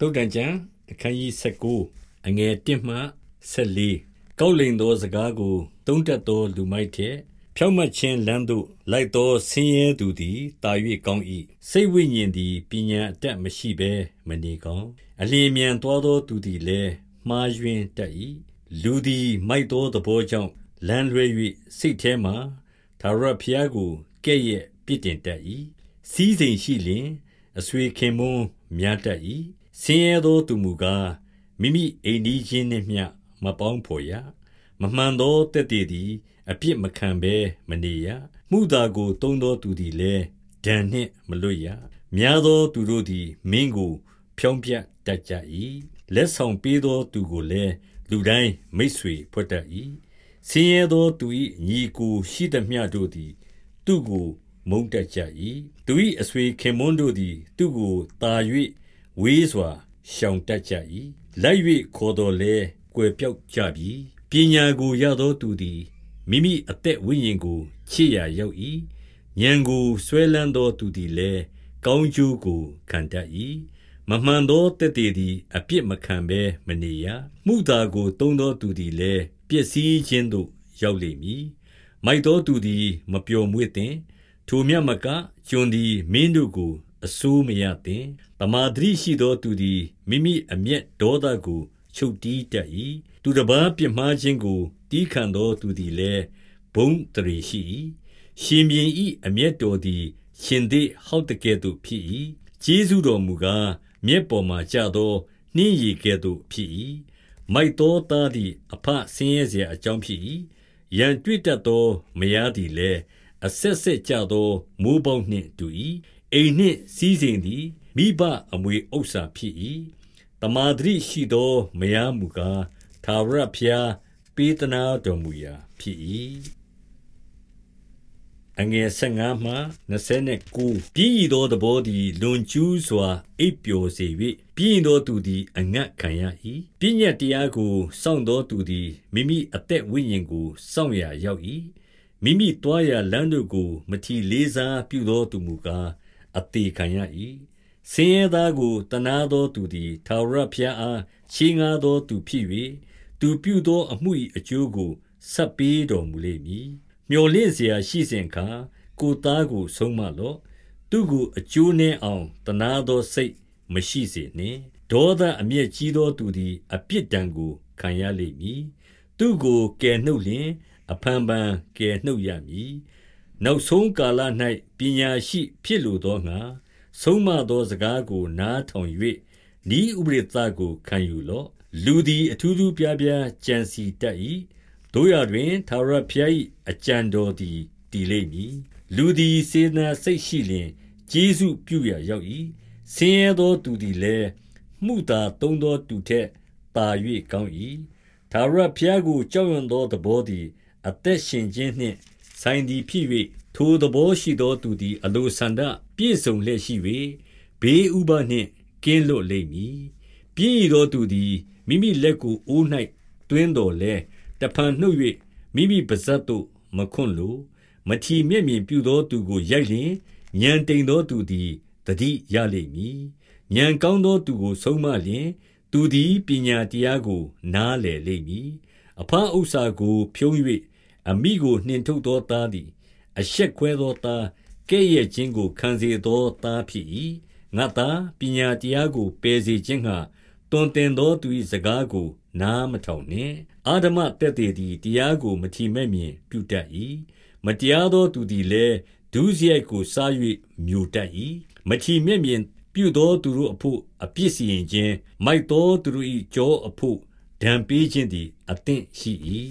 တုတ်တန်ကျန်အခန်းကြီး19အငယ်1မှ14ကောက်လိန်သောစကားကိုတုံးတက်သောလူမိုက်တဲ့ဖြောင့်မတ်ခြင်းလမ်းသို့လိုက်သောဆင်းရဲသူသည်တာ၍ကောင်း၏စိတ်ဝိညာဉ်သည်ပညာအတတ်မရှိဘဲမနေကောင်းအလျင်မြန်သောသောသူသည်လည်းမှားယွင်းတတ်၏လူသည်မိုက်သောသဘောကြောင့်လမ်းလွဲ၍စိတ်ထဲမှသာရဖျားကိုကဲ့ရဲ့ပြစ်တင်တတ်၏စီးစိမ်ရှိလျင်အဆွေခင်မွန်းများတတ်၏ ဆင်းရဲသောသူမူကားမိမိအိမ်နီးချင်းနှင့်မျှမပေါင်းဖော်ရမမှန်သောတက်တည်သည်အပြစ်မခံဘဲမနေရမှုသာကိုတုံးသောသူသည်လည်းဒဏ်နှင့်မလွတ်ရများသောသူတို့သည်မင်းကို ဖြောင်းပြတတ်ကြ၏လက်ဆောင်ပေးသောသူကိုလည်းလူတိုင်းမိတ်ဆွေဖွက်တတ်၏ဆင်းရဲသောသူ၏ညီကိုရှိသမျှတို့သည် သူ့ကို မုန်းတတ်ကြ၏သူ၏အဆွေခင်မွန်းတို့သည် သူ့ကိုတာ၍ ဝေးစွာရှောင်တတ်ကြ၏လိုက်၍ခေါ်တော်လဲကွယ်ပြောက်ကြပြီပညာကိုရသောသူသည်မိမိအသက်ဝိညာဉ်ကိုချစ်ရာရောက်၏ဉာဏ်ကိုဆွဲလန်းသောသူသည်လည်းကောင်းကျိုးကိုခံတတ်၏မမှန်သောတက်တည်သည်အပြစ်မခံဘဲမနေရမှုသာကိုတုံးသောသူသည်လည်းပျက်စီးခြင်းသို့ရောက်လိမ့်မည်မိုက်သောသူသည် မပျော်မွေ့သင်ထိုမြတ်မကကျွန်သည်မင်းတို့ကို အဆိုးမရသင့်တမာဒိရှိသောသူသည်မိမိအမျက်ဒေါသကိုချုပ်တီးတတ်၏သူတစ်ပါးပြစ်မှားခြင်းကိုတီးခံသောသူသည်လည်းဘုံတရီရှိ၏ရှင်ပြင်း၏အမျက်တော်သည်ရှင်သည်ဟောက်တကယ်သို့ဖြစ်၏ကျေးဇူးတော်မူကားမျက်ပေါ်မှာကြသောနှင်းရည်ကဲ့သို့ဖြစ်၏မိုက်သောသားသည်အဖဆင်းရဲစရာအကြောင်းဖြစ်၏ရန်တွေ့တတ်သောမယားသည်လည်းအဆက်ဆက်ကြသောမိုးပေါင်းနှင့်တူ၏ အိမ်နှင့်စည်းစိမ်သည်မိဘအမွေဥစ္စာဖြစ်၏တမာတရိရှိသောမယားမူကားသာဝရဖျားပေးသနာတော်မူရာဖြစ်၏အငယ်15မှ29ပြည်ဤသောသဘောသည်လွန်ကျူးစွာအိပ်ပျော်စေ၍ပြည်ဤသောသူသည်အငတ်ခံရ၏ပညတ်တရားကိုစောင့်သောသူသည်မိမိအသက်ဝိညာဉ်ကိုစောင့်ရရောက်၏မိမိတွားရာလမ်းတို့ကို မထီလေးစားပြုသောသူမူကား အသေးခံရ၏ဆင်းရဲသားကိုတနာသောသူသည်ထာဝရဘုရားအားချီးငှားသောသူဖြစ်၍သူပြုသောအမှု၏အကျိုးကိုဆက်ပေးတော်မူလိမ့်မည်မျော်လင့်เสียရှိစဉ်ခါကိုသားကိုဆုံးမလော့သူကိုအကျိုးနှဲအောင်တနာသောစိတ်မရှိစေနှင့်ဒေါသအမျက်ကြီးသောသူသည်အပြစ်ဒဏ်ကိုခံရလိမ့်မည်သူကိုကယ်နှုတ်လျင်အဖန်ပန်ကယ်နှုတ်ရမည် နောက်ဆုံးကာလ၌ပညာရှိဖြစ်လိုသောငါဆုံးမသောစကားကိုနားထောင်၍ဤဥပရိသကိုခံယူလော့လူသည်အထူးထူးပြားပြားကြံစီတတ်၏တို့ရတွင်သာရဖျား၏အကြံတော်သည်တည်လိမ့်မည်လူသည်စေနာစိတ်ရှိလျင်ကျေးဇူးပြုရရောက်၏ဆင်းရဲသောသူသည်လည်းမှုသာတုံးသောသူထက်ပါ၍ကောင်း၏သာရဖျားကိုကြောက်ရွံ့သောသဘောသည်အသက်ရှင်ခြင်းနှင့် ဆိုင်သည်ဖြစ်၍ထိုသဘောရှိသောသူသည် အလိုဆန္ဒပြည့်စုံလျက်ရှိ၍ဘေးဥပါနှင့်ကင်းလွတ်လိမ့်မည်ပြည့်သောသူသည်မိမိလက်ကိုအိုး၌တွင်းတော်လဲတဖန်နှုတ်၍မိမိပါဇတ်သို့မခွန့်လိုမထီမဲ့မြင်ပြုသောသူကိုရိုက်လျင်ညံတိန်သောသူသည်တတိရလိမ့်မည်ညံကောင်းသောသူကိုဆုံးမလျင်သူသည်ပညာတရားကို နားလည်လိမ့်မည်အဖဥစ္စာကိုဖြုံး၍ အမိကိုနှင်ထုတ်သောသားသည် အရှက်ခွဲသောသားကဲ့ရဲ့ခြင်းကိုခံစေသောသားဖြစ်၏ငါသားပညာတရားကိုပယ်စေခြင်းဟာတွင်တင်သောသူ၏စကားကို နားမထောင်နှင့်အာဓမတက်တည်သည်တရားကို မထီမဲ့မြင်ပြုတတ်၏မတရားသောသူသည်လည်းဒုစရိုက်ကိုစား၍မျိုးတတ်၏မထီမဲ့မြင်ပြုသောသူတို့အဖို့အပြစ်စီရင်ခြင်းမိုက်သောသူတို့၏ကြောအဖို့ဒဏ်ပေးခြင်းသည်အသင့်ရှိ၏